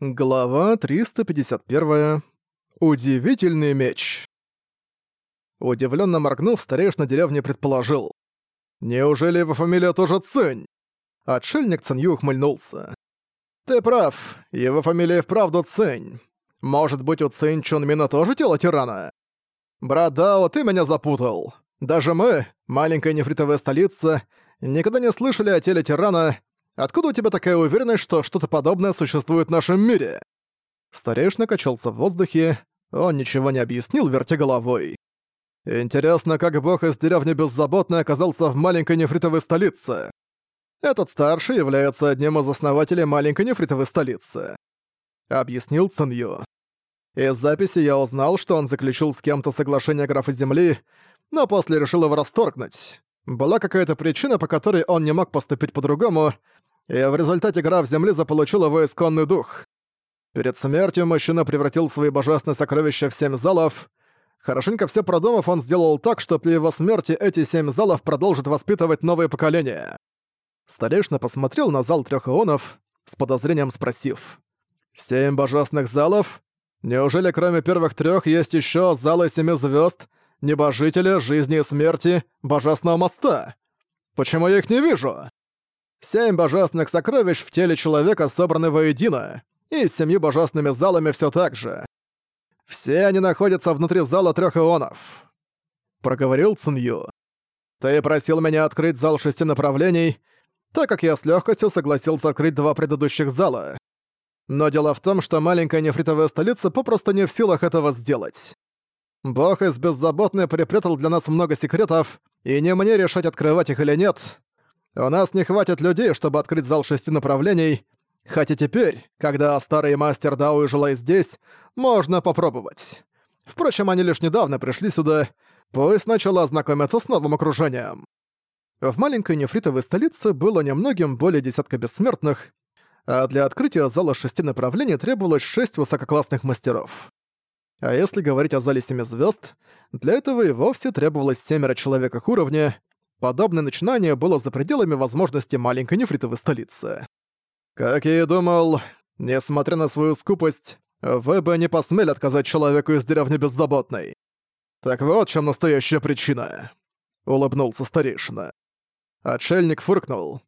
Глава 351. Удивительный меч. Удивленно моргнув, старейшина деревни предположил. «Неужели его фамилия тоже Цинь?» Отшельник Цинью ухмыльнулся. «Ты прав, его фамилия вправду Цинь. Может быть, у Цинь Чунмина тоже тело тирана?» «Брат Дао, ты меня запутал. Даже мы, маленькая нефритовая столица, никогда не слышали о теле тирана, Откуда у тебя такая уверенность, что что-то подобное существует в нашем мире?» Старейшина качался в воздухе, он ничего не объяснил, вертя головой. «Интересно, как бог из деревни Беззаботной оказался в маленькой нефритовой столице?» «Этот старший является одним из основателей маленькой нефритовой столицы», — объяснил Цинью. Из записи я узнал, что он заключил с кем-то соглашение графа Земли, но после решил его расторгнуть. Была какая-то причина, по которой он не мог поступить по-другому, и в результате граф Земли заполучил его исконный дух. Перед смертью мужчина превратил свои божественные сокровища в семь залов. Хорошенько все продумав, он сделал так, что при его смерти эти семь залов продолжат воспитывать новые поколения. Старейшина посмотрел на зал трех ионов, с подозрением спросив. «Семь божественных залов? Неужели кроме первых трех есть еще залы семи звезд, небожителя, жизни и смерти, божественного моста? Почему я их не вижу?» Семь божественных сокровищ в теле человека собраны воедино, и с семью божественными залами все так же. Все они находятся внутри зала трех ионов. Проговорил Цинью. Ты просил меня открыть зал шести направлений, так как я с легкостью согласился открыть два предыдущих зала. Но дело в том, что маленькая нефритовая столица попросту не в силах этого сделать. Бог из беззаботной припрятал для нас много секретов, и не мне решать, открывать их или нет. У нас не хватит людей, чтобы открыть зал шести направлений, хотя теперь, когда старый мастер Дао и Жилай здесь, можно попробовать. Впрочем, они лишь недавно пришли сюда, пусть сначала ознакомятся с новым окружением. В маленькой нефритовой столице было немногим более десятка бессмертных, а для открытия зала шести направлений требовалось шесть высококлассных мастеров. А если говорить о зале семи звезд, для этого и вовсе требовалось семеро человек их уровня, Подобное начинание было за пределами возможности маленькой нефритовой столицы. Как я и думал, несмотря на свою скупость, вы бы не посмели отказать человеку из деревни Беззаботной. Так вот, чем настоящая причина. Улыбнулся старейшина. Отшельник фыркнул.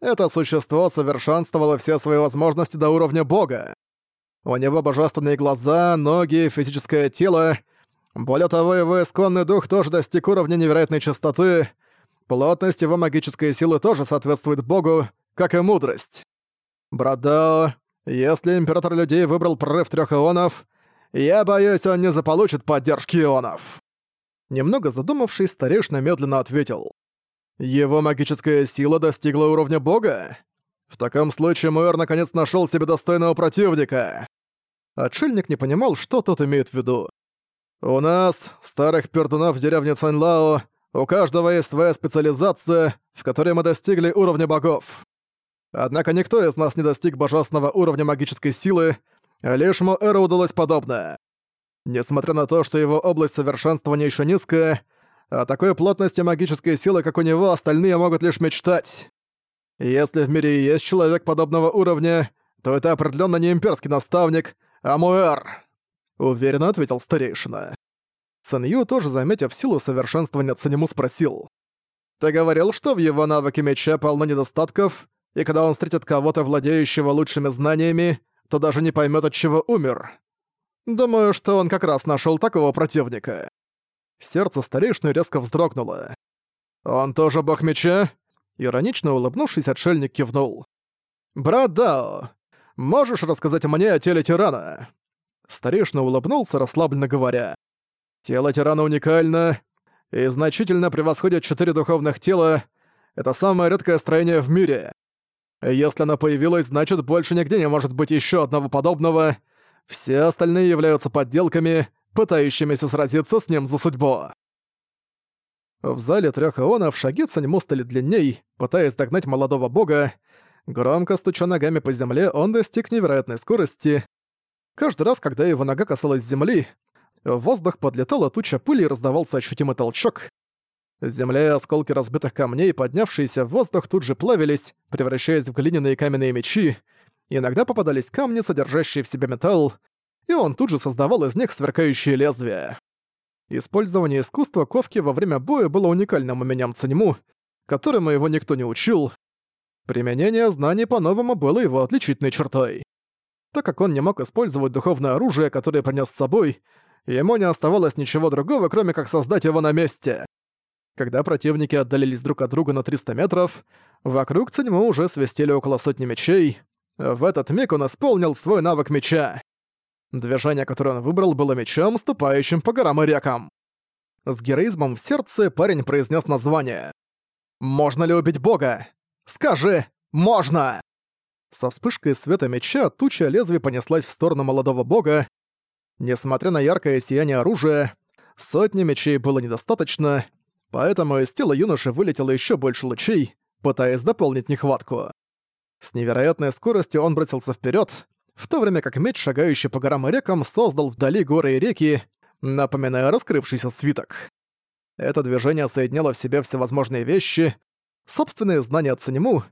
Это существо совершенствовало все свои возможности до уровня бога. У него божественные глаза, ноги, физическое тело. Более того, его исконный дух тоже достиг уровня невероятной чистоты, Плотность его магической силы тоже соответствует богу, как и мудрость. Брадао, если император людей выбрал прорыв трех ионов, я боюсь, он не заполучит поддержки ионов. Немного задумавшись, старейшина медленно ответил. Его магическая сила достигла уровня бога? В таком случае Мэр наконец нашел себе достойного противника. Отшельник не понимал, что тот имеет в виду. У нас, старых пердунов в деревне Цанлао, у каждого есть своя специализация, в которой мы достигли уровня богов. Однако никто из нас не достиг божественного уровня магической силы, лишь Моэру удалось подобное. Несмотря на то, что его область совершенствования еще низкая, о такой плотности магической силы, как у него, остальные могут лишь мечтать. Если в мире и есть человек подобного уровня, то это определенно не имперский наставник, а Муэр, уверенно ответил старейшина. Санью, тоже заметив силу совершенствования Цанему, спросил. «Ты говорил, что в его навыке меча полно недостатков, и когда он встретит кого-то, владеющего лучшими знаниями, то даже не поймет, от чего умер. Думаю, что он как раз нашел такого противника». Сердце старейшины резко вздрогнуло. «Он тоже бог меча?» Иронично улыбнувшись, отшельник кивнул. «Брат Дао, можешь рассказать мне о теле тирана?» Старейшина улыбнулся, расслабленно говоря. Тело тирана уникально и значительно превосходит четыре духовных тела. Это самое редкое строение в мире. Если оно появилось, значит больше нигде не может быть еще одного подобного. Все остальные являются подделками, пытающимися сразиться с ним за судьбу. В зале трех ионов шаги Цаньму стали длинней, пытаясь догнать молодого бога. Громко стуча ногами по земле, он достиг невероятной скорости. Каждый раз, когда его нога касалась земли, в воздух подлетала туча пыли и раздавался ощутимый толчок. Земля и осколки разбитых камней, поднявшиеся в воздух, тут же плавились, превращаясь в глиняные каменные мечи. иногда попадались камни, содержащие в себе металл, и он тут же создавал из них сверкающие лезвия. Использование искусства ковки во время боя было уникальным умением Цанему, которому его никто не учил. Применение знаний по-новому было его отличительной чертой. Так как он не мог использовать духовное оружие, которое принес с собой, ему не оставалось ничего другого, кроме как создать его на месте. Когда противники отдалились друг от друга на 300 метров, вокруг Циньму уже свистели около сотни мечей. В этот миг он исполнил свой навык меча. Движение, которое он выбрал, было мечом, ступающим по горам и рекам. С героизмом в сердце парень произнес название. «Можно ли убить бога? Скажи, можно!» Со вспышкой света меча туча лезвий понеслась в сторону молодого бога. Несмотря на яркое сияние оружия, сотни мечей было недостаточно, поэтому из тела юноши вылетело еще больше лучей, пытаясь дополнить нехватку. С невероятной скоростью он бросился вперед, в то время как меч, шагающий по горам и рекам, создал вдали горы и реки, напоминая раскрывшийся свиток. Это движение соединяло в себе всевозможные вещи, собственные знания Циньму,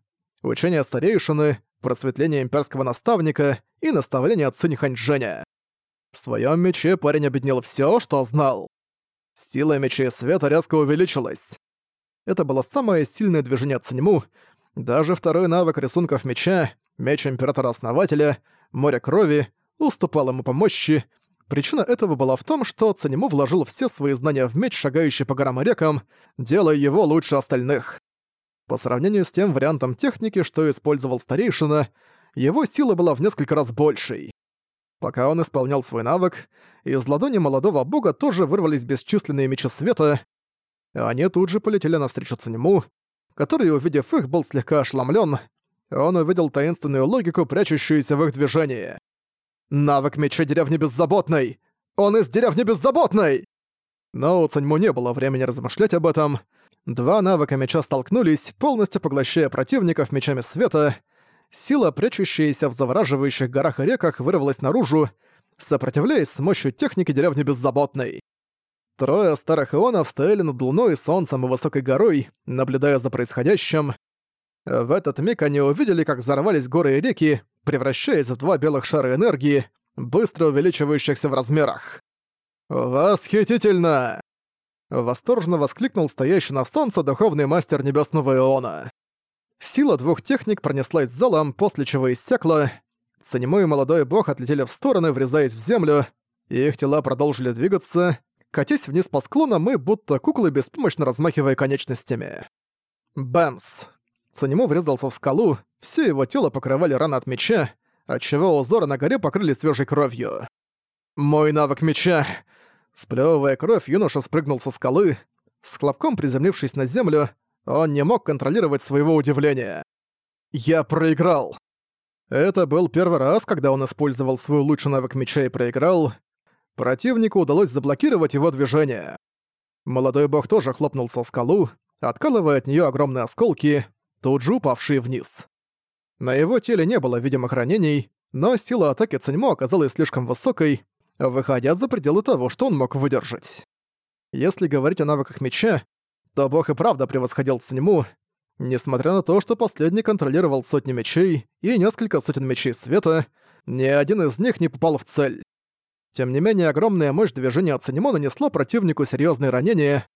учения старейшины, просветление имперского наставника и наставление Цинь Ханьчжэня. В своем мече парень объединил все, что знал. Сила мечей света резко увеличилась. Это было самое сильное движение Циньму. Даже второй навык рисунков меча, меч Императора-Основателя, море крови, уступал ему по мощи. Причина этого была в том, что Циньму вложил все свои знания в меч, шагающий по горам и рекам, делая его лучше остальных. По сравнению с тем вариантом техники, что использовал старейшина, его сила была в несколько раз большей. Пока он исполнял свой навык, из ладони молодого бога тоже вырвались бесчисленные мечи света. Они тут же полетели навстречу Циньму, который, увидев их, был слегка ошеломлен. Он увидел таинственную логику, прячущуюся в их движении. «Навык меча деревни Беззаботной! Он из деревни Беззаботной!» Но у Циньму не было времени размышлять об этом. Два навыка меча столкнулись, полностью поглощая противников мечами света. Сила, прячущаяся в завораживающих горах и реках, вырвалась наружу, сопротивляясь с мощью техники деревни Беззаботной. Трое старых ионов стояли над луной, солнцем и высокой горой, наблюдая за происходящим. В этот миг они увидели, как взорвались горы и реки, превращаясь в два белых шара энергии, быстро увеличивающихся в размерах. «Восхитительно!» Восторженно воскликнул стоящий на солнце духовный мастер Небесного Иона. Сила двух техник пронеслась залом, после чего иссякла. Санему и молодой бог отлетели в стороны, врезаясь в землю, и их тела продолжили двигаться, катясь вниз по склонам и будто куклы, беспомощно размахивая конечностями. Бэмс! Санему врезался в скалу, все его тело покрывали раны от меча, отчего узоры на горе покрыли свежей кровью. «Мой навык меча!» Сплёвывая кровь, юноша спрыгнул со скалы. С хлопком приземлившись на землю, он не мог контролировать своего удивления. «Я проиграл!» Это был первый раз, когда он использовал свой лучший навык меча и проиграл. Противнику удалось заблокировать его движение. Молодой бог тоже хлопнул со скалу, откалывая от нее огромные осколки, тут же упавшие вниз. На его теле не было видимых ранений, но сила атаки Циньмо оказалась слишком высокой, выходя за пределы того, что он мог выдержать. Если говорить о навыках меча, то бог и правда превосходил Циньму, несмотря на то, что последний контролировал сотни мечей и несколько сотен мечей света, ни один из них не попал в цель. Тем не менее, огромная мощь движения Циньмо нанесла противнику серьезные ранения.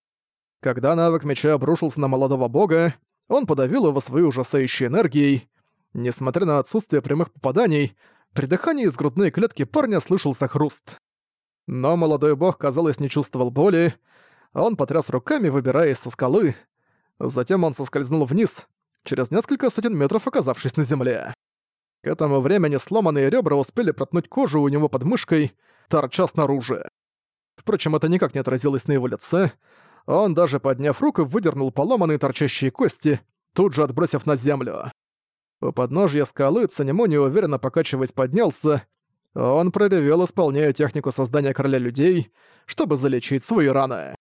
Когда навык меча обрушился на молодого бога, он подавил его своей ужасающей энергией. Несмотря на отсутствие прямых попаданий, при дыхании из грудной клетки парня слышался хруст. Но молодой бог, казалось, не чувствовал боли, он потряс руками, выбираясь со скалы. Затем он соскользнул вниз, через несколько сотен метров оказавшись на земле. К этому времени сломанные ребра успели проткнуть кожу у него под мышкой, торча снаружи. Впрочем, это никак не отразилось на его лице. Он, даже подняв руку, выдернул поломанные торчащие кости, тут же отбросив на землю. У подножья скалы Цанему неуверенно покачиваясь поднялся. Он проревел, исполняя технику создания короля людей, чтобы залечить свои раны.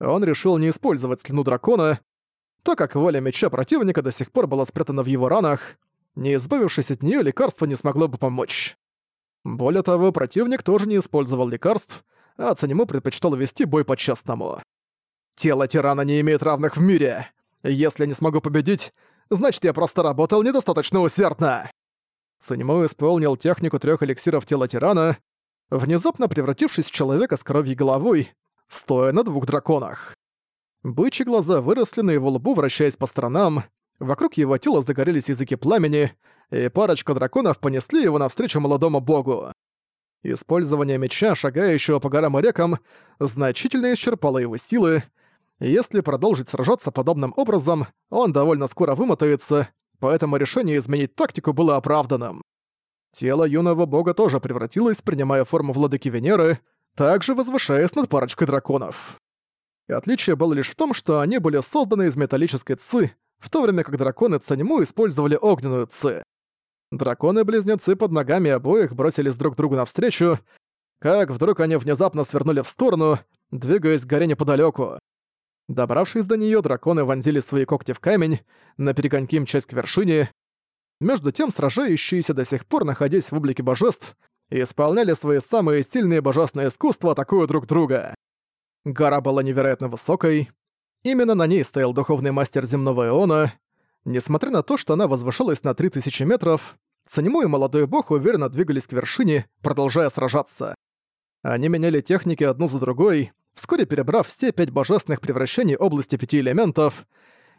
Он решил не использовать слюну дракона, так как воля меча противника до сих пор была спрятана в его ранах, не избавившись от нее, лекарство не смогло бы помочь. Более того, противник тоже не использовал лекарств, а Цанему предпочитал вести бой по-честному. «Тело тирана не имеет равных в мире. Если не смогу победить, значит, я просто работал недостаточно усердно!» Циньмо исполнил технику трех эликсиров тела тирана, внезапно превратившись в человека с кровью головой, стоя на двух драконах. Бычьи глаза выросли на его лбу, вращаясь по сторонам, вокруг его тела загорелись языки пламени, и парочка драконов понесли его навстречу молодому богу. Использование меча, шагающего по горам и рекам, значительно исчерпало его силы. Если продолжить сражаться подобным образом, он довольно скоро вымотается, поэтому решение изменить тактику было оправданным. Тело юного бога тоже превратилось, принимая форму владыки Венеры, также возвышаясь над парочкой драконов. И отличие было лишь в том, что они были созданы из металлической ци, в то время как драконы Цанему использовали огненную ци. Драконы-близнецы под ногами обоих бросились друг другу навстречу, как вдруг они внезапно свернули в сторону, двигаясь к горе неподалёку. Добравшись до неё, драконы вонзили свои когти в камень, на перегонки мчась к вершине. Между тем, сражающиеся до сих пор, находясь в облике божеств, исполняли свои самые сильные божественные искусства, атакуя друг друга. Гора была невероятно высокой. Именно на ней стоял духовный мастер земного Иона. Несмотря на то, что она возвышалась на 3000 метров, Цанему и молодой бог уверенно двигались к вершине, продолжая сражаться. Они меняли техники одну за другой, вскоре перебрав все пять божественных превращений области пяти элементов.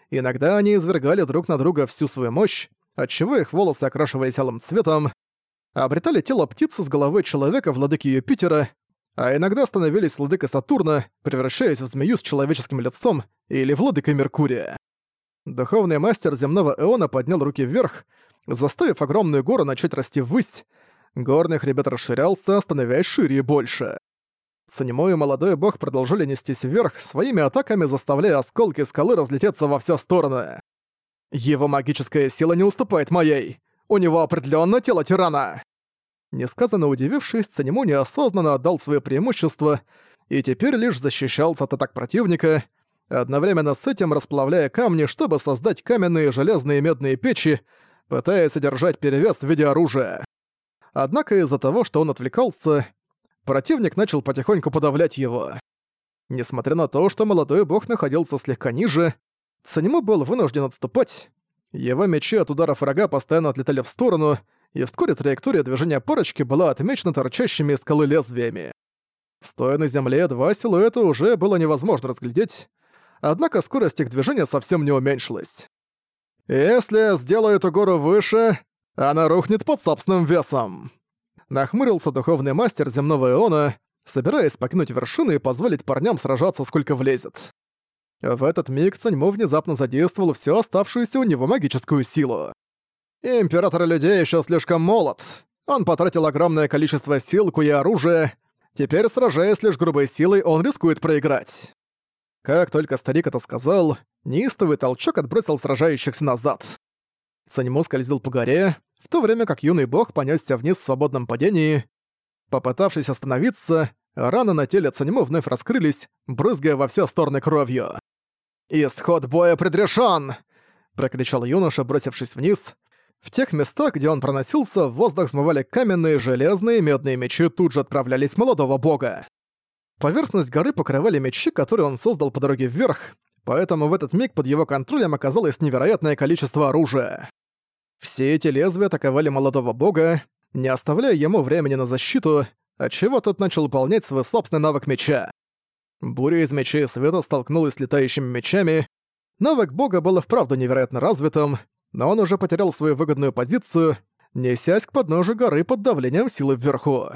Иногда они извергали друг на друга всю свою мощь, отчего их волосы окрашивались алым цветом, обретали тело птицы с головой человека владыки Юпитера, а иногда становились владыкой Сатурна, превращаясь в змею с человеческим лицом или владыкой Меркурия. Духовный мастер земного эона поднял руки вверх, заставив огромную гору начать расти ввысь. Горный хребет расширялся, становясь шире и больше. Санему и молодой бог продолжили нестись вверх, своими атаками заставляя осколки скалы разлететься во все стороны. Его магическая сила не уступает моей. У него определенно тело тирана. Несказанно удивившись, Санему неосознанно отдал свое преимущество и теперь лишь защищался от атак противника, одновременно с этим расплавляя камни, чтобы создать каменные, железные и медные печи, пытаясь одержать перевес в виде оружия. Однако из-за того, что он отвлекался, противник начал потихоньку подавлять его. Несмотря на то, что молодой бог находился слегка ниже, Санему был вынужден отступать. Его мечи от ударов врага постоянно отлетали в сторону, и вскоре траектория движения парочки была отмечена торчащими из скалы лезвиями. Стоя на земле, два силуэта уже было невозможно разглядеть, однако скорость их движения совсем не уменьшилась. «Если я сделаю эту гору выше, она рухнет под собственным весом!» Нахмурился духовный мастер земного иона, собираясь покинуть вершину и позволить парням сражаться сколько влезет. В этот миг Цаньмо внезапно задействовал всю оставшуюся у него магическую силу. Император людей еще слишком молод. Он потратил огромное количество сил, и оружия. Теперь, сражаясь лишь грубой силой, он рискует проиграть. Как только старик это сказал, неистовый толчок отбросил сражающихся назад. Санему скользил по горе, в то время как юный бог понесся вниз в свободном падении. Попытавшись остановиться, раны на теле Цанему вновь раскрылись, брызгая во все стороны кровью. «Исход боя предрешен! прокричал юноша, бросившись вниз. В тех местах, где он проносился, в воздух смывали каменные, железные медные мечи тут же отправлялись молодого бога. Поверхность горы покрывали мечи, которые он создал по дороге вверх, поэтому в этот миг под его контролем оказалось невероятное количество оружия. Все эти лезвия атаковали молодого бога, не оставляя ему времени на защиту, отчего тот начал выполнять свой собственный навык меча. Буря из мечей света столкнулась с летающими мечами. Навык бога был вправду невероятно развитым, но он уже потерял свою выгодную позицию, несясь к подножию горы под давлением силы вверху.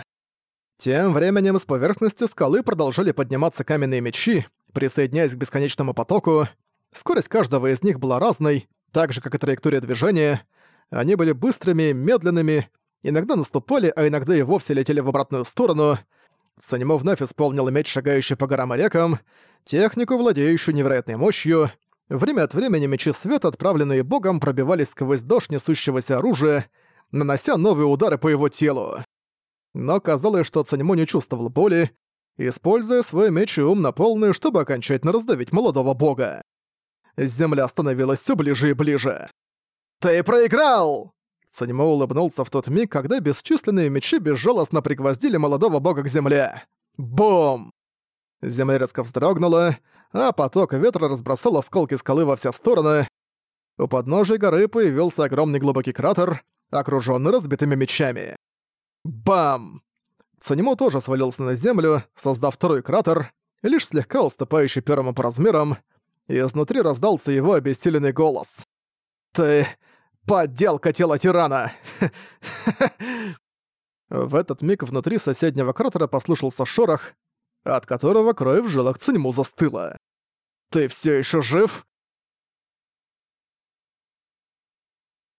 Тем временем с поверхности скалы продолжали подниматься каменные мечи, присоединяясь к бесконечному потоку. Скорость каждого из них была разной, так же, как и траектория движения. Они были быстрыми, медленными, иногда наступали, а иногда и вовсе летели в обратную сторону. Санимо вновь исполнил меч, шагающий по горам и рекам, технику, владеющую невероятной мощью, Время от времени мечи света, отправленные богом, пробивались сквозь дождь несущегося оружия, нанося новые удары по его телу. Но казалось, что Цанимо не чувствовал боли, используя свой меч и ум на полную, чтобы окончательно раздавить молодого бога. Земля становилась все ближе и ближе. «Ты проиграл!» Цанимо улыбнулся в тот миг, когда бесчисленные мечи безжалостно пригвоздили молодого бога к земле. Бум! Земля резко вздрогнула, а поток ветра разбросал осколки скалы во все стороны. У подножия горы появился огромный глубокий кратер, окружённый разбитыми мечами. Бам! Цанимо тоже свалился на землю, создав второй кратер, лишь слегка уступающий первому по размерам, и изнутри раздался его обессиленный голос. «Ты... подделка тела тирана!» В этот миг внутри соседнего кратера послышался шорох, от которого кровь в жилах Циньму застыла. «Ты всё ещё жив?»